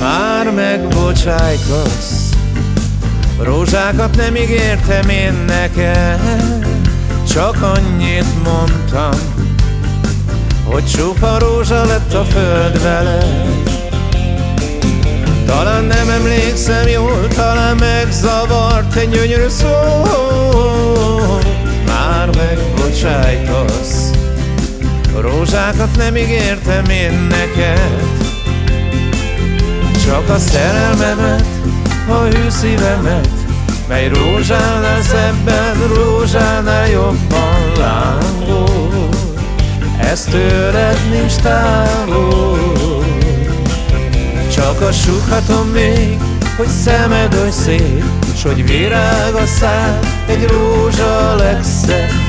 Már megbocsájtasz Rózsákat nem ígértem én neked Csak annyit mondtam Hogy csupa rózsa lett a föld veled Talán nem emlékszem jól, talán megzavart egy gyönyörű szó Rózsákat nem ígértem én neked. Csak a szerelmemet, a hű szívemet Mely rózsánál szebben, rózsánál jobban lángol Ezt tőled nincs távol csak azt sukhatom még, hogy szemed oly szép S hogy virág a szám egy rózsa a legszebb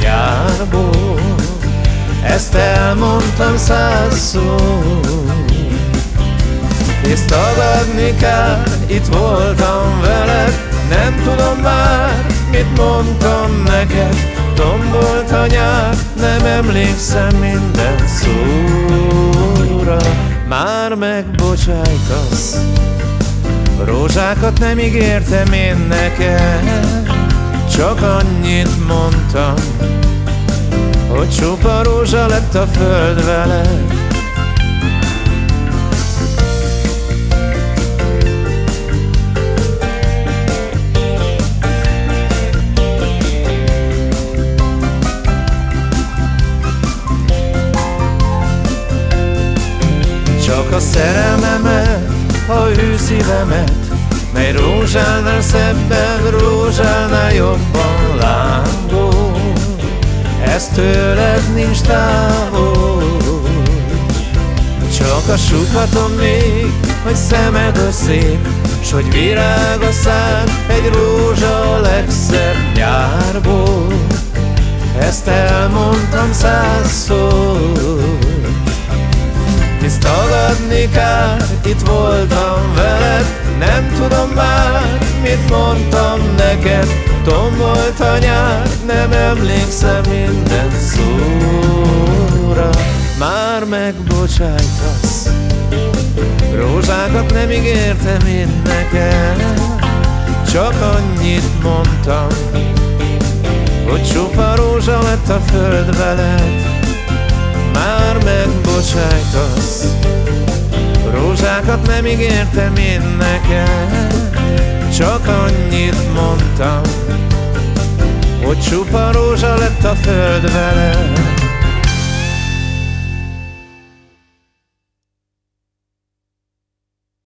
Ezt elmondtam százszor. És tagadni kell, itt voltam veled. Nem tudom már, mit mondtam neked. Tombolt a nyár, nem emlékszem minden szóra. Már megbocsájtasz. Rózsákat nem ígértem én neked. Csak annyit mondtam Hogy csupa rózsa lett a föld veled Csak a szerelmemet, a ő szívemet Mely rózsánál szebben, rózsánál lángol Ez tőled nincs távol. Csak a sukhatom még, hogy szemed a szép S hogy virág a szám, egy rózsa a legszebb nyárból. Ezt elmondtam százszor. Hisz tagadni kár, itt voltam veled Nem tudom már, mit mondtam neked. Tombolt a nyár, nem emlékszem minden szóra. Már megbocsájtasz. Rózsákat nem ígértem én neked. Csak annyit mondtam Hogy csupa rózsa lett a föld veled. Már megbocsájtasz. Rózsákat nem ígértem én neked. Csak annyit mondtam csupa rózsa lett a föld veled